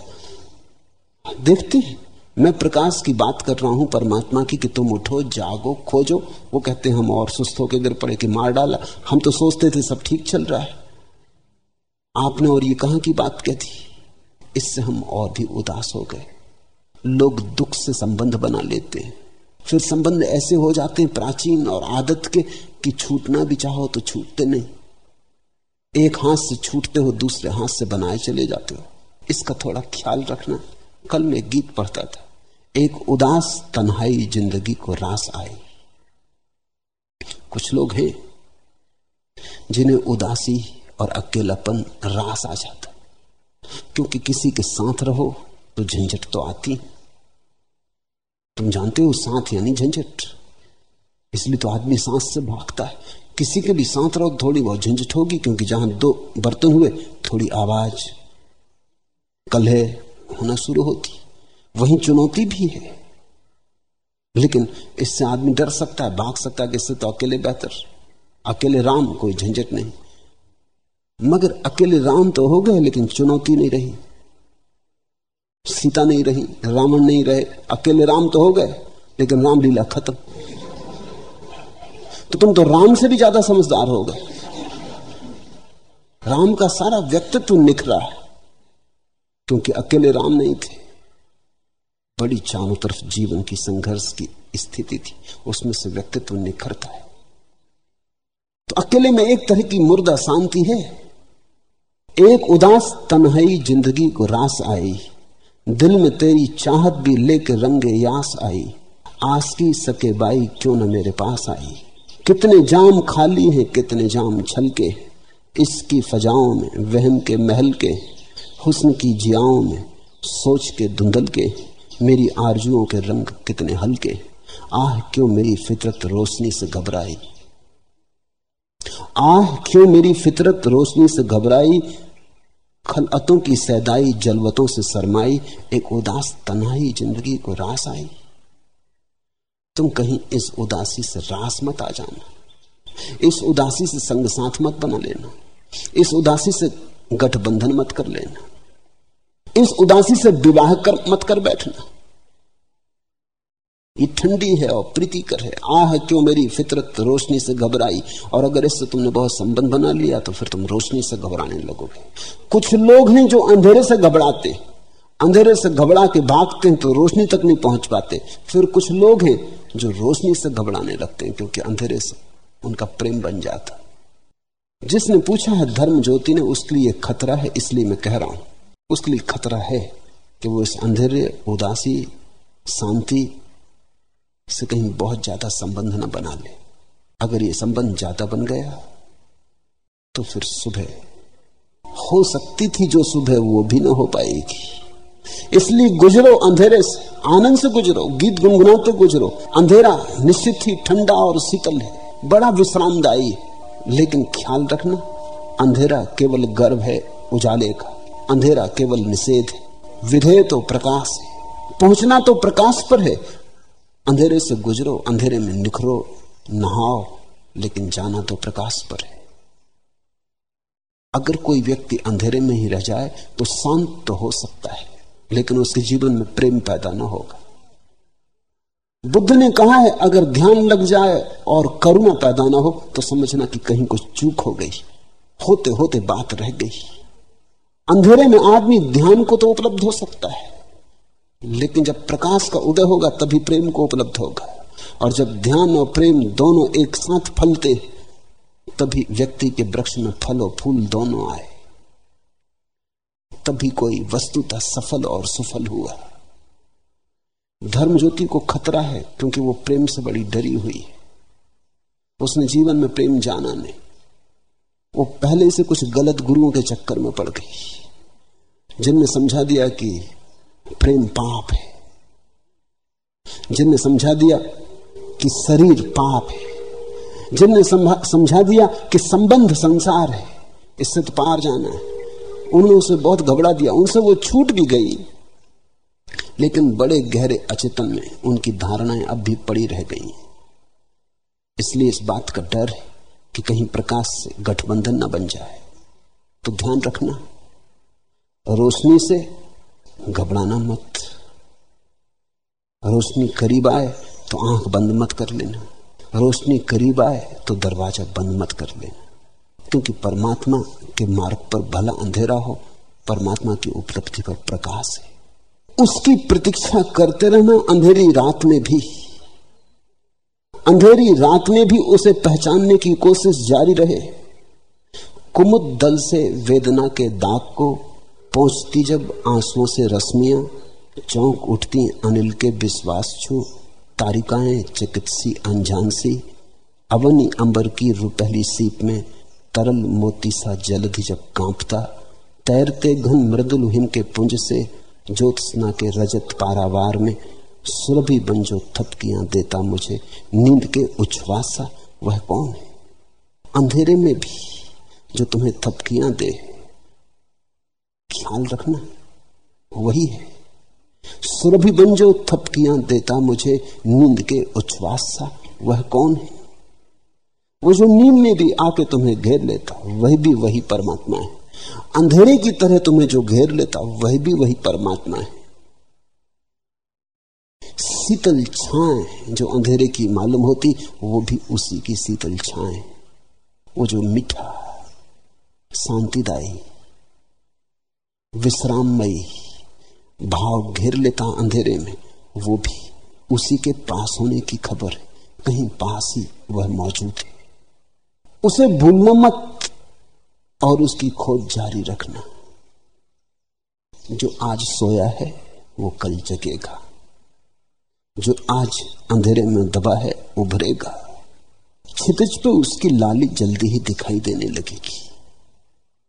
देखते हैं। मैं प्रकाश की बात कर रहा हूँ, परमात्मा की कि तुम उठो, जागो, खोजो। वो कहते हम और सुस्त होकर गिर पड़े कि मार डाला। हम तो सोचते थे, सब ठीक चल रहा है। आपने और ये कहाँ की बात कह दी? इससे हम और भी उदास हो गए। लोग दुख से संबंध बना लेते हैं। फिर संबंध ऐसे हो जाते हैं, प्राचीन और आदत के, कि छूटना भी चाहो तो छूटते नहीं। एक हाथ से छूटते हो, दूसरे हाथ से बनाए चले जाते हो। इसका थोड़ा ख्याल रखना। कल मैं गीत पढ़ता था। एक उदास तन्हाई ज़िंदगी को रास आई। कुछ लोग हैं जिन्हें उदासी और अकेलापन रास आ जाता क्योंकि किसी के साथ रहो तो झंझट तो आती। तुम जानते हो साथ यानी झंझट। इसलिए तो आदमी सांस से भागता है। किसी के भी साथ रहो, थोड़ी बहुत झंझट होगी, क्योंकि जहाँ दो बर्तन हुए, थोड़ी आवाज़, कलह होना शुरू होती। वही चुनौती भी है। लेकिन इससे आदमी डर सकता है, भाग सकता है कि इससे तो अकेले बेहतर। अकेले राम कोई झंझट नहीं। मगर अकेले राम तो हो गए, लेकिन चुनौती नहीं रही। सीता नहीं रही, रावण नहीं रहे, अकेले राम तो हो गए, लेकिन रामलीला खत्म। तो तुम तो राम से भी ज़्यादा समझदार हो गए। राम का सारा व्यक्तित्व निखरा क्योंकि अकेले राम नहीं थे। बड़ी चारों तरफ़ जीवन की संघर्ष की स्थिति थी। उसमें से व्यक्तित्व निखरता है। तो अकेले में एक तरह की मुर्दा शांति है। एक उदास तन्हाई ज़िंदगी को रास आई। दिल में तेरी चाहत भी लेके रंगे यास आई। आस की सके बाई क्यों न मेरे पास आई। कितने जाम खाली हैं, कितने जाम छलके। इसकी फजाओं में, वहम के महल के, हुस्न की जियाओं में, सोच के धुंधल के। मेरी आरजुओं के रंग कितने हल्के, आह, क्यों मेरी फितरत रोशनी से घबराई? आह, क्यों मेरी फितरत रोशनी से घबराई? खलअतों की सैदाई जलवतों से सरमाई, एक उदास तनाई ज़िंदगी को रास आई। तुम कहीं इस उदासी से रास मत आ जाना, इस उदासी से संग साथ मत बना लेना, इस उदासी से गठबंधन मत कर लेना। इस उदासी से विवाह कर, मत कर बैठना। ये ठंडी है और प्रीतिकर है। आह, क्यों मेरी फितरत रोशनी से घबराई? और अगर इससे तुमने बहुत संबंध बना लिया तो फिर तुम रोशनी से घबराने लगोगे। कुछ लोग हैं जो अंधेरे से घबराते। अंधेरे से घबरा के भागते हैं तो रोशनी तक नहीं पहुँच पाते। फिर कुछ लोग हैं जो रोशनी से घबराने लगते हैं, क्योंकि अंधेरे से उनका प्रेम बन जाता। जिसने पूछा है धर्म ज्योति ने उसके लिए खतरा है, इसलिए मैं कह रहा हूँ। उसके लिए खतरा है कि वो इस अंधेरे, उदासी, शांति से कहीं बहुत ज़्यादा संबंध न बना ले। अगर ये संबंध ज़्यादा बन गया तो फिर सुबह हो सकती थी जो सुबह वो भी ना हो पाएगी। इसलिए गुजरो अंधेरे से, आनंद से गुजरो, गीत गुनगुनाते गुजरो। अंधेरा निश्चित ही ठंडा और शीतल है, बड़ा विश्रामदायी लेकिन ख्याल रखना, अंधेरा केवल गर्भ है, उजाले का। अंधेरा केवल निषेध है विधेय तो प्रकाश है। पहुँचना तो प्रकाश पर है। अंधेरे से गुजरो, अंधेरे में निखरो, नहाओ, लेकिन जाना तो प्रकाश पर है। अगर कोई व्यक्ति अंधेरे में ही रह जाए तो शांत तो हो सकता है, लेकिन उसके जीवन में प्रेम पैदा ना होगा। बुद्ध ने कहा है, अगर ध्यान लग जाए और करुणा पैदा ना हो तो समझना कि कहीं कुछ चूक हो गई। होते होते बात रह गई। अंधेरे में आदमी ध्यान को तो उपलब्ध हो सकता है, लेकिन जब प्रकाश का उदय होगा, तभी प्रेम को उपलब्ध होगा। और जब ध्यान और प्रेम दोनों एक साथ फलते तभी व्यक्ति के वृक्ष में फल और फूल दोनों आए। तभी कोई वस्तुतः सफल और सुफल हुआ। धर्म ज्योति को खतरा है, क्योंकि वो प्रेम से बड़ी डरी हुई है। उसने जीवन में प्रेम जाना नहीं। वो पहले से कुछ गलत गुरुओं के चक्कर में पड़ गई। जिनने समझा दिया कि प्रेम पाप है, जिनने समझा दिया कि शरीर पाप है, जिनने समझा दिया कि संबंध संसार है, इससे तो पार जाना है। उन्होंने उसे बहुत घबरा दिया, उनसे वो छूट भी गई। लेकिन बड़े गहरे अचेतन में उनकी धारणाएँ अब भी पड़ी रह गई इसलिए इस बात का डर है कि कहीं प्रकाश से गठबंधन न बन जाए। तो ध्यान रखना रोशनी से घबराना मत। रोशनी करीब आए तो आँख बंद मत कर लेना। रोशनी करीब आए तो दरवाज़ा बंद मत कर लेना। क्योंकि परमात्मा के मार्ग पर भला अंधेरा हो, परमात्मा की उपलब्धि पर प्रकाश है। उसकी प्रतीक्षा करते रहना अंधेरी रात में भी। अंधेरी रात में भी उसे पहचानने की कोशिश जारी रहे। कुमुद दल से वेदना के दाग को पहुँचती जब आंसुओं से रश्मियाँ, चौंक उठती अनिल के विश्वास छू। तारिकाएँ चिकित्सी अनजान सी। अवनी अंबर की रुपहली सीप में तरल मोती सा जलधि जब कांपता। तैरते घन मृदुल हिम के पुंज से ज्योत्सना के रजत पारावार में सुरभि बन जो थपकियाँ देता मुझे। नींद के उच्छ्वासा वह कौन है? अंधेरे में भी जो तुम्हें थपकियाँ दे। ख्याल रखना। वही है। सुरभि बन जो थपकियाँ देता मुझे नींद के उच्छ्वास सा। वह कौन है? वो जो नींद में भी आके तुम्हें घेर लेता, वह भी वही परमात्मा है। अंधेरे की तरह तुम्हें जो घेर लेता, वह भी वही परमात्मा है। शीतल छाए जो अंधेरे की मालूम होती, वो भी उसी की शीतल छाए। वो जो मीठा, शांतिदायी विश्राममयी भाव घेर लेता अंधेरे में। वो भी उसी के पास होने की खबर है। कहीं पास ही वह मौजूद है। उसे भूलना मत और उसकी खोज जारी रखना। जो आज सोया है, वो कल जगेगा। जो आज अंधेरे में दबा है, उभरेगा। छितज पे उसकी लाली जल्दी ही दिखाई देने लगेगी।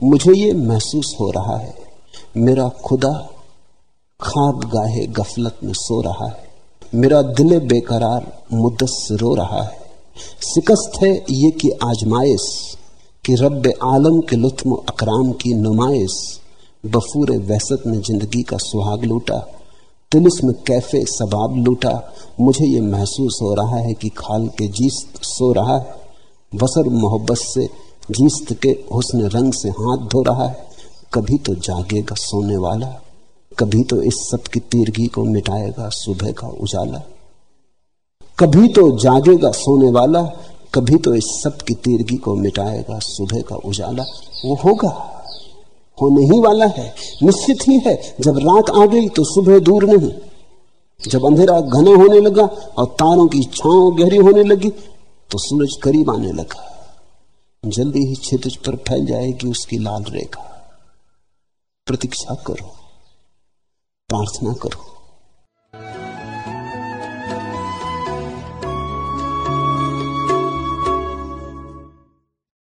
मुझे ये महसूस हो रहा है मेरा खुदा खाब गाहे गफलत में सो रहा है। मेरा दिल बेकरार मुद्दत से रो रहा है। शिकस्त है ये कि आजमाइश, कि रब आलम के लुत्म अकराम की नुमाइश बफूर वहसत ने ज़िंदगी का सुहाग लूटा तिलिस्म कैफ़े सबाब लूटा। मुझे ये महसूस हो रहा है कि खाल के जीस्त सो रहा है, बसर मोहब्बत से जीस्त के हुस्न रंग से हाथ धो रहा है। कभी तो जागेगा सोने वाला, कभी तो इस सब की तीरगी को मिटाएगा सुबह का उजाला। कभी तो जागेगा सोने वाला, कभी तो इस सब की तीरगी को मिटाएगा सुबह का उजाला। वो होगा होने ही वाला है, निश्चित ही है। जब रात आ गई तो सुबह दूर नहीं। जब अंधेरा घना होने लगा और तारों की छांव गहरी होने लगी तो सूरज करीब आने लगा। जल्दी ही छितज पर फैल जाएगी उसकी लाल रेखा। प्रतीक्षा करो प्रार्थना करो।